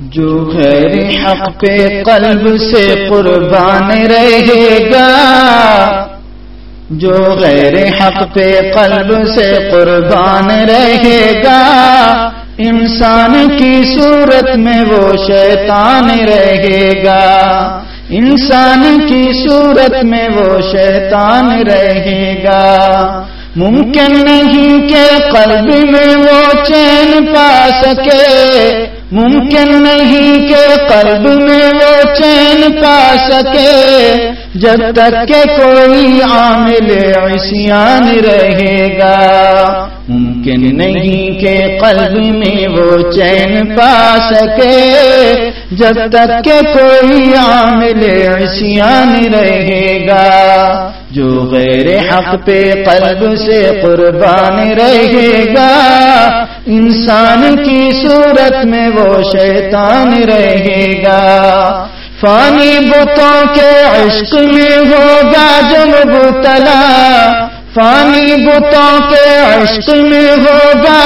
جو خیر حق پہ قلب سے قربان رہے گا، جو غیر حق پہ قلب سے قربان رہے گا، انسان کی صورت میں وہ شیطان رہے گا۔ انسان کی صورت میں وہ شیطان رہے گا۔ ممکن نہیں کہ قلب میں وہ چین پا سکے۔ ممکن نہیں کہ قلب میں وہ چین پا سکے۔ جب تک کہ کوئی عامل عصیان رہے گا۔ ممکن نہیں کہ قلب میں وہ چین پا سکے۔ جب تک کہ کوئی عامل عصیان رہے گا۔ جو غیر حق پہ قلب سے قربان رہے گا، انسان کی صورت میں وہ شیطان رہے گا۔ فانی بتوں کے عشق میں ہوگا جب بتلا فانی بتوں کے عشق میں ہوگا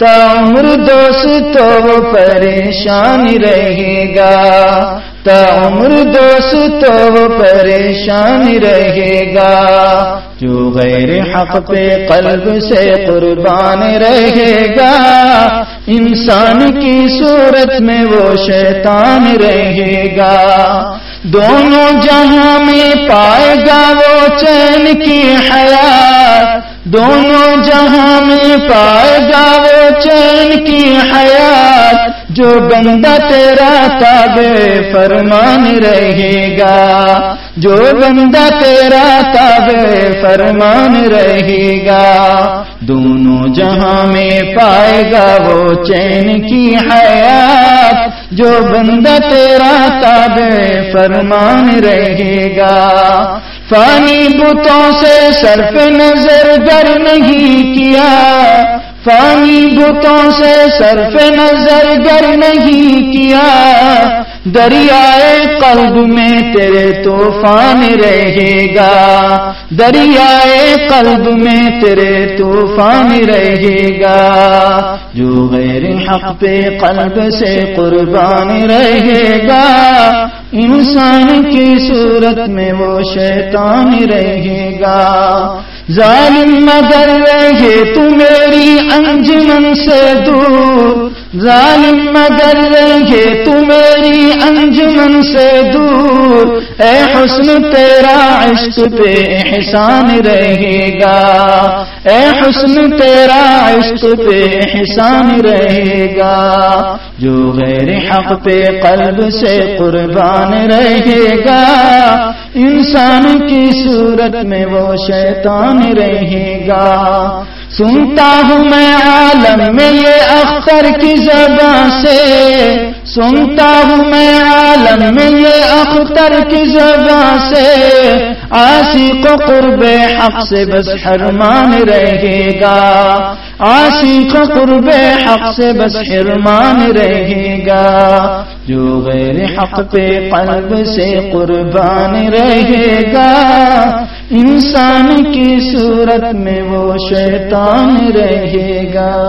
تعمر دوست تو پریشان رہے گا۔ تعمر دوست تو پریشان رہے گا۔ جو غیر حق پہ قلب سے قربان رہے گا۔ انسان کی صورت میں وہ شیطان رہے گا۔ دونوں جہاں میں پائے گا وہ چین کی حیات۔ دونوں جہاں میں پائے گا چین کی حیات جو بندہ تیرا تاب فرمان رہے گا۔ جو بندہ تیرا تاب فرمان رہے گا۔ دونوں جہاں میں پائے گا وہ چین کی حیات۔ جو بندہ تیرا تاب فرمان رہے گا۔ فانی بتوں سے صرف نظر گر نہیں کیا۔ فانی بتوں سے صرف نظر گر نہیں کیا۔ دریائے قلب میں تیرے طوفان رہے گا۔ دریائے قلب میں تیرے طوفان رہے گا۔ جو غیر حق پہ قلب سے قربان رہے گا۔ انسان کی صورت میں وہ شیطان رہے گا۔ ظالم مگر رہے تو میری انجمن سے دور۔ ظالم مگر رہے تو میری انجمن سے دور۔ اے حسن، تیرا عشق پہ احسان رہے گا۔ اے حسن، تیرا عشق پہ احسان رہے گا۔ جو غیر حق پہ قلب سے قربان رہے گا۔ انسان کی صورت میں وہ شیطان رہے گا۔ سنتا ہوں میں عالم میں یہ اختر کی زبان سے۔ سنتا ہوں میں عالم میں یہ اختر کی زبان سے۔ آسی کو قرب حق سے بس حرمان رہے گا۔ آسی کو قرب حق سے بس حرمان رہے گا۔ جو غیر حق پہ قلب سے قربان رہے گا۔ انسان کی صورت میں وہ شیطان رہے گا۔